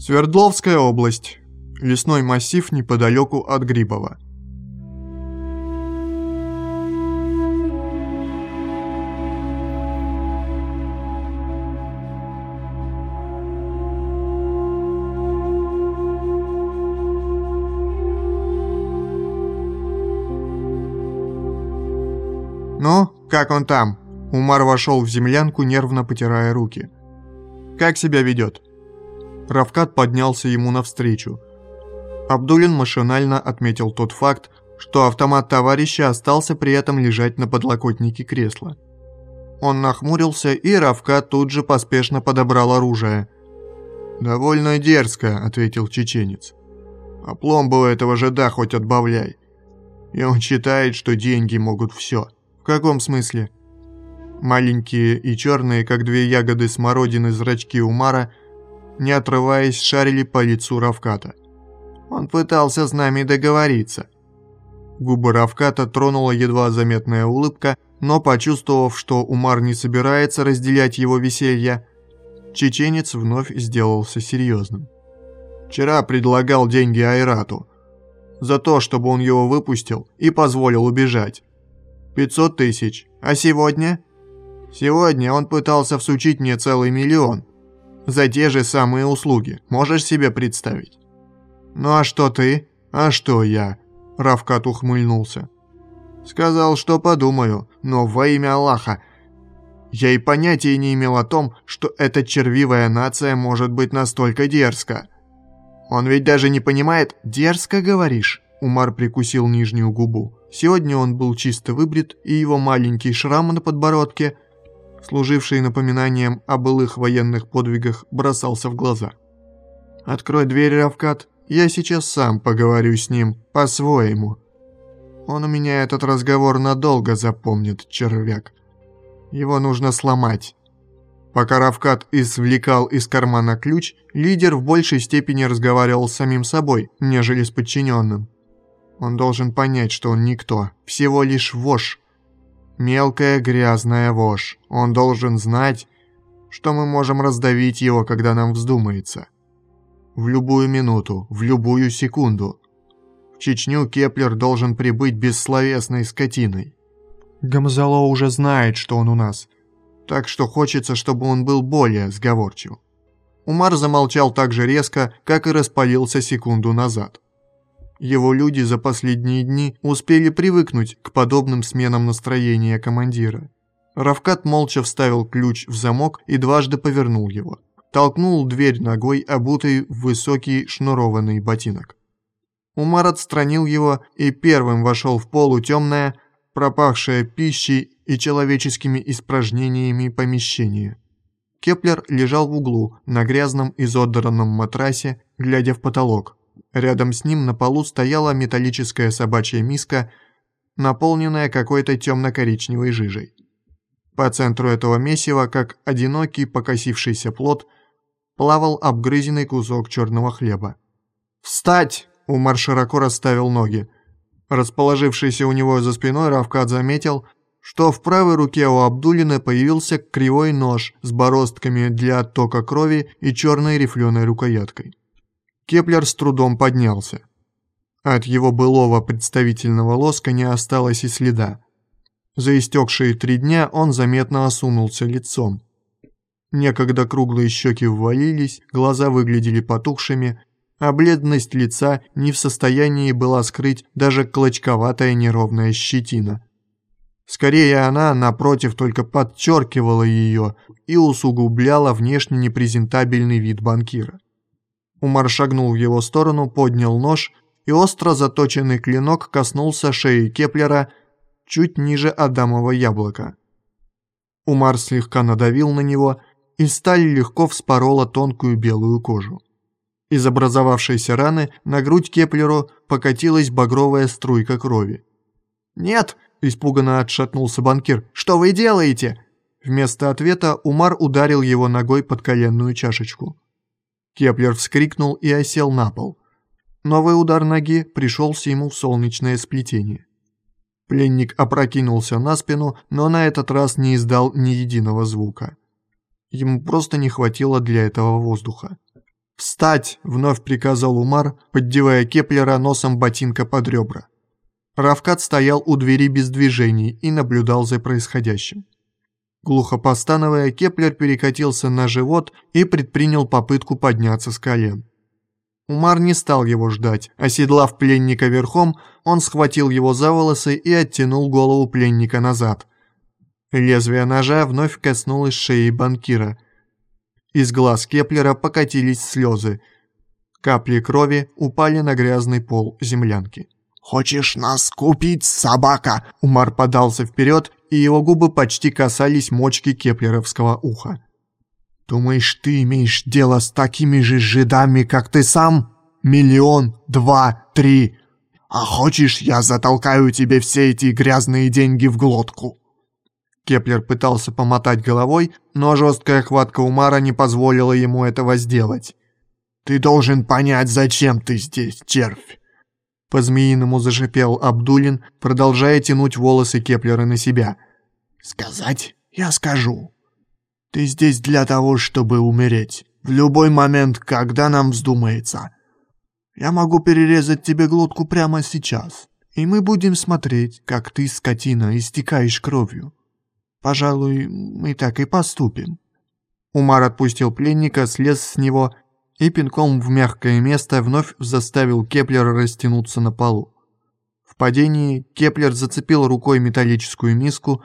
Свердловская область. Лесной массив неподалеку от Грибова. «Ну, как он там?» Умар вошел в землянку, нервно потирая руки. «Как себя ведет?» Равкат поднялся ему навстречу. Абдулин машинально отметил тот факт, что автомат товарища остался при этом лежать на подлокотнике кресла. Он нахмурился, и Равкат тут же поспешно подобрал оружие. «Довольно дерзко», — ответил чеченец. «А пломбу этого жида хоть отбавляй. И он считает, что деньги могут все. В каком смысле?» Маленькие и черные, как две ягоды смородины зрачки Умара, не отрываясь, шарили по лицу Равката. Он пытался с нами договориться. Губы Равката тронула едва заметная улыбка, но почувствовав, что Умар не собирается разделять его веселье, чеченец вновь сделался серьезным. Вчера предлагал деньги Айрату. За то, чтобы он его выпустил и позволил убежать. 500 тысяч. А сегодня? Сегодня он пытался всучить мне целый миллион за те же самые услуги. Можешь себе представить? Ну а что ты? А что я? Равкат ухмыльнулся. Сказал, что подумаю, но во имя Аллаха. Я и понятия не имел о том, что эта червивая нация может быть настолько дерзка. Он ведь даже не понимает, дерзко говоришь? Умар прикусил нижнюю губу. Сегодня он был чисто выбрит, и его маленький шрам на подбородке – служивший напоминанием о былых военных подвигах, бросался в глаза. «Открой дверь, Равкат, я сейчас сам поговорю с ним, по-своему. Он у меня этот разговор надолго запомнит, червяк. Его нужно сломать». Пока Равкат извлекал из кармана ключ, лидер в большей степени разговаривал с самим собой, нежели с подчиненным. Он должен понять, что он никто, всего лишь вошь, Мелкая грязная вошь. Он должен знать, что мы можем раздавить его, когда нам вздумается. В любую минуту, в любую секунду. В Чечню Кеплер должен прибыть бессловесной скотиной. Гамзало уже знает, что он у нас, так что хочется, чтобы он был более сговорчив. Умар замолчал так же резко, как и распалился секунду назад. Его люди за последние дни успели привыкнуть к подобным сменам настроения командира. Равкат молча вставил ключ в замок и дважды повернул его. Толкнул дверь ногой, обутой в высокий шнурованный ботинок. Умар отстранил его и первым вошел в полутемное, пропахшее пищей и человеческими испражнениями помещение. Кеплер лежал в углу на грязном изодранном матрасе, глядя в потолок. Рядом с ним на полу стояла металлическая собачья миска, наполненная какой-то темно-коричневой жижей. По центру этого месива, как одинокий покосившийся плод, плавал обгрызенный кусок черного хлеба. «Встать!» – Умар широко расставил ноги. Расположившийся у него за спиной Равкат заметил, что в правой руке у Абдулина появился кривой нож с бороздками для оттока крови и черной рифленой рукояткой. Кеплер с трудом поднялся. От его былого представительного лоска не осталось и следа. За истекшие три дня он заметно осунулся лицом. Некогда круглые щеки ввалились, глаза выглядели потухшими, а бледность лица не в состоянии была скрыть даже клочковатая неровная щетина. Скорее она, напротив, только подчеркивала ее и усугубляла внешне непрезентабельный вид банкира. Умар шагнул в его сторону, поднял нож, и остро заточенный клинок коснулся шеи Кеплера чуть ниже Адамова яблока. Умар слегка надавил на него, и сталь легко вспорола тонкую белую кожу. Из образовавшейся раны на грудь Кеплеру покатилась багровая струйка крови. «Нет!» – испуганно отшатнулся банкир. «Что вы делаете?» Вместо ответа Умар ударил его ногой под коленную чашечку. Кеплер вскрикнул и осел на пол. Новый удар ноги пришелся ему в солнечное сплетение. Пленник опрокинулся на спину, но на этот раз не издал ни единого звука. Ему просто не хватило для этого воздуха. «Встать!» — вновь приказал Умар, поддевая Кеплера носом ботинка под ребра. Равкат стоял у двери без движений и наблюдал за происходящим. Глухо постанывая, Кеплер перекатился на живот и предпринял попытку подняться с колен. Умар не стал его ждать. Оседлав пленника верхом, он схватил его за волосы и оттянул голову пленника назад. Лезвие ножа вновь коснулось шеи банкира – из глаз Кеплера покатились слезы. Капли крови упали на грязный пол землянки. «Хочешь нас купить, собака?» Умар подался вперед, и его губы почти касались мочки кеплеровского уха. «Думаешь, ты имеешь дело с такими же жидами, как ты сам? Миллион, два, три. А хочешь, я затолкаю тебе все эти грязные деньги в глотку?» Кеплер пытался помотать головой, но жесткая хватка Умара не позволила ему этого сделать. «Ты должен понять, зачем ты здесь, червь!» По-змеиному зашипел Абдулин, продолжая тянуть волосы Кеплера на себя. «Сказать? Я скажу. Ты здесь для того, чтобы умереть. В любой момент, когда нам вздумается. Я могу перерезать тебе глотку прямо сейчас, и мы будем смотреть, как ты, скотина, истекаешь кровью. Пожалуй, мы так и поступим». Умар отпустил пленника, слез с него и пинком в мягкое место вновь заставил Кеплера растянуться на полу. В падении Кеплер зацепил рукой металлическую миску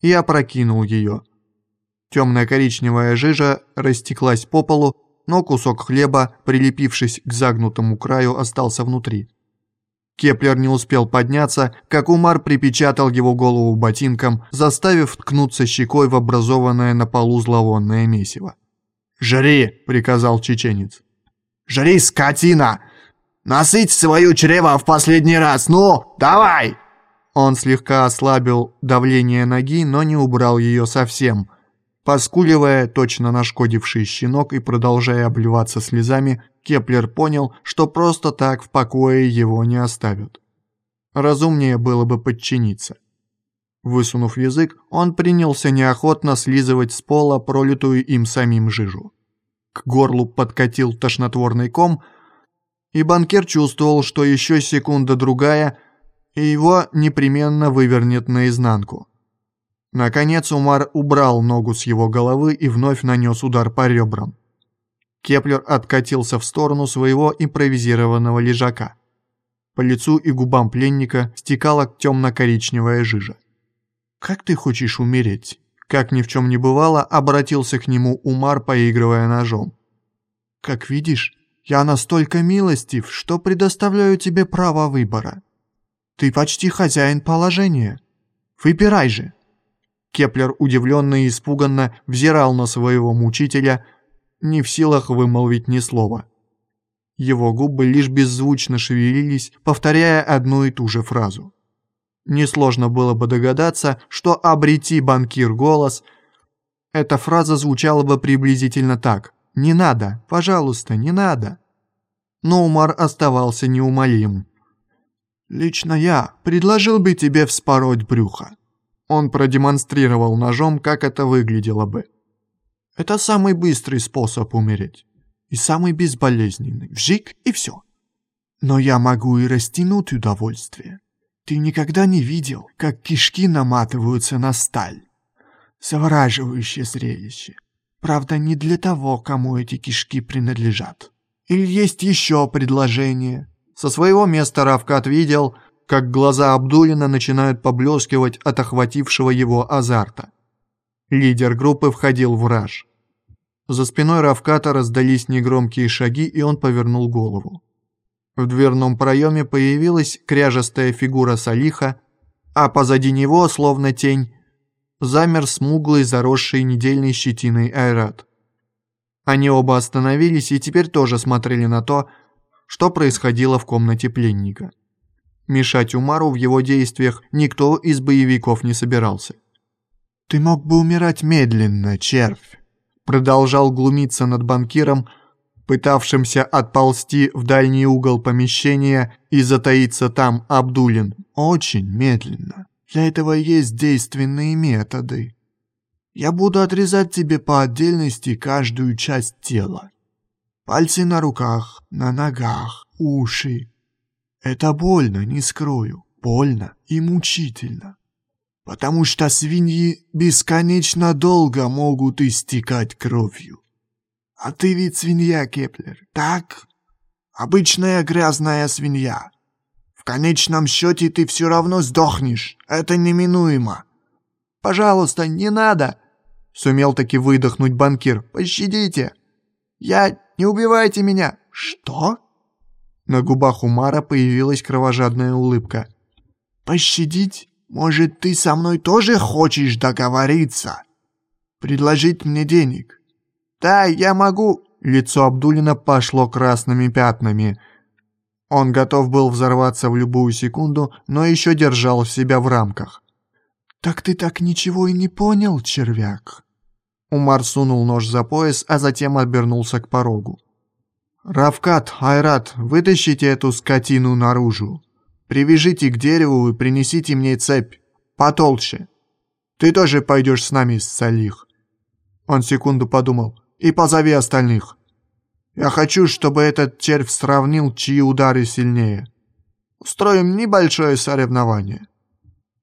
и опрокинул ее. Темная коричневая жижа растеклась по полу, но кусок хлеба, прилепившись к загнутому краю, остался внутри. Кеплер не успел подняться, как Умар припечатал его голову ботинком, заставив ткнуться щекой в образованное на полу зловонное месиво. «Жри!» — приказал чеченец. «Жри, скотина! Насыть свое чрево в последний раз! Ну, давай!» Он слегка ослабил давление ноги, но не убрал ее совсем. Поскуливая, точно нашкодивший щенок и продолжая обливаться слезами, Кеплер понял, что просто так в покое его не оставят. Разумнее было бы подчиниться. Высунув язык, он принялся неохотно слизывать с пола пролитую им самим жижу. К горлу подкатил тошнотворный ком, и банкир чувствовал, что еще секунда-другая, и его непременно вывернет наизнанку. Наконец Умар убрал ногу с его головы и вновь нанес удар по ребрам. Кеплер откатился в сторону своего импровизированного лежака. По лицу и губам пленника стекала темно-коричневая жижа. «Как ты хочешь умереть?» Как ни в чем не бывало, обратился к нему Умар, поигрывая ножом. «Как видишь, я настолько милостив, что предоставляю тебе право выбора. Ты почти хозяин положения. Выбирай же!» Кеплер удивленно и испуганно взирал на своего мучителя, не в силах вымолвить ни слова. Его губы лишь беззвучно шевелились, повторяя одну и ту же фразу. Несложно было бы догадаться, что «обрети банкир голос» эта фраза звучала бы приблизительно так «Не надо, пожалуйста, не надо». Но Умар оставался неумолим. «Лично я предложил бы тебе вспороть брюхо». Он продемонстрировал ножом, как это выглядело бы. Это самый быстрый способ умереть. И самый безболезненный. Вжик и все. Но я могу и растянуть удовольствие. Ты никогда не видел, как кишки наматываются на сталь. Завораживающее зрелище. Правда, не для того, кому эти кишки принадлежат. Или есть еще предложение? Со своего места Равкат видел, как глаза Абдулина начинают поблескивать от охватившего его азарта. Лидер группы входил в раж. За спиной Равката раздались негромкие шаги, и он повернул голову. В дверном проеме появилась кряжестая фигура Салиха, а позади него, словно тень, замер смуглый, заросший недельной щетиной Айрат. Они оба остановились и теперь тоже смотрели на то, что происходило в комнате пленника. Мешать Умару в его действиях никто из боевиков не собирался. «Ты мог бы умирать медленно, червь!» Продолжал глумиться над банкиром, пытавшимся отползти в дальний угол помещения и затаиться там Абдулин. «Очень медленно. Для этого есть действенные методы. Я буду отрезать тебе по отдельности каждую часть тела. Пальцы на руках, на ногах, уши. Это больно, не скрою. Больно и мучительно. Потому что свиньи бесконечно долго могут истекать кровью. А ты ведь свинья, Кеплер, так? Обычная грязная свинья. В конечном счете ты все равно сдохнешь. Это неминуемо. Пожалуйста, не надо. Сумел таки выдохнуть банкир. Пощадите. Я... Не убивайте меня. Что? На губах Умара появилась кровожадная улыбка. «Пощадить? Может, ты со мной тоже хочешь договориться? Предложить мне денег?» «Да, я могу...» Лицо Абдулина пошло красными пятнами. Он готов был взорваться в любую секунду, но еще держал себя в рамках. «Так ты так ничего и не понял, червяк?» Умар сунул нож за пояс, а затем обернулся к порогу. «Равкат, Айрат, вытащите эту скотину наружу. Привяжите к дереву и принесите мне цепь. Потолще. Ты тоже пойдешь с нами, Салих». Он секунду подумал. «И позови остальных. Я хочу, чтобы этот червь сравнил, чьи удары сильнее. Устроим небольшое соревнование».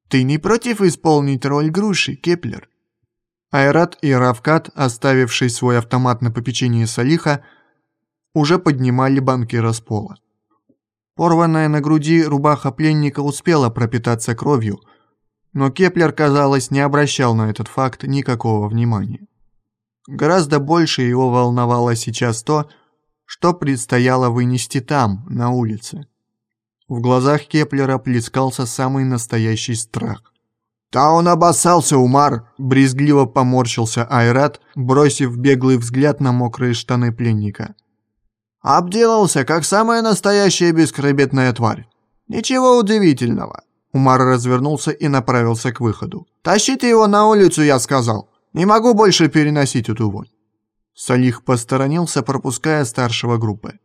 «Ты не против исполнить роль груши, Кеплер?» Айрат и Равкат, оставивший свой автомат на попечении Салиха, уже поднимали банкира с. Порванная на груди рубаха пленника успела пропитаться кровью, но Кеплер, казалось, не обращал на этот факт никакого внимания. Гораздо больше его волновало сейчас то, что предстояло вынести там, на улице. В глазах Кеплера плескался самый настоящий страх. «Да он обоссался, Умар!» – брезгливо поморщился Айрат, бросив беглый взгляд на мокрые штаны пленника. Обделался, как самая настоящая бескребетная тварь. Ничего удивительного. Умар развернулся и направился к выходу. «Тащите его на улицу, я сказал. Не могу больше переносить эту вонь». Салих посторонился, пропуская старшего группы.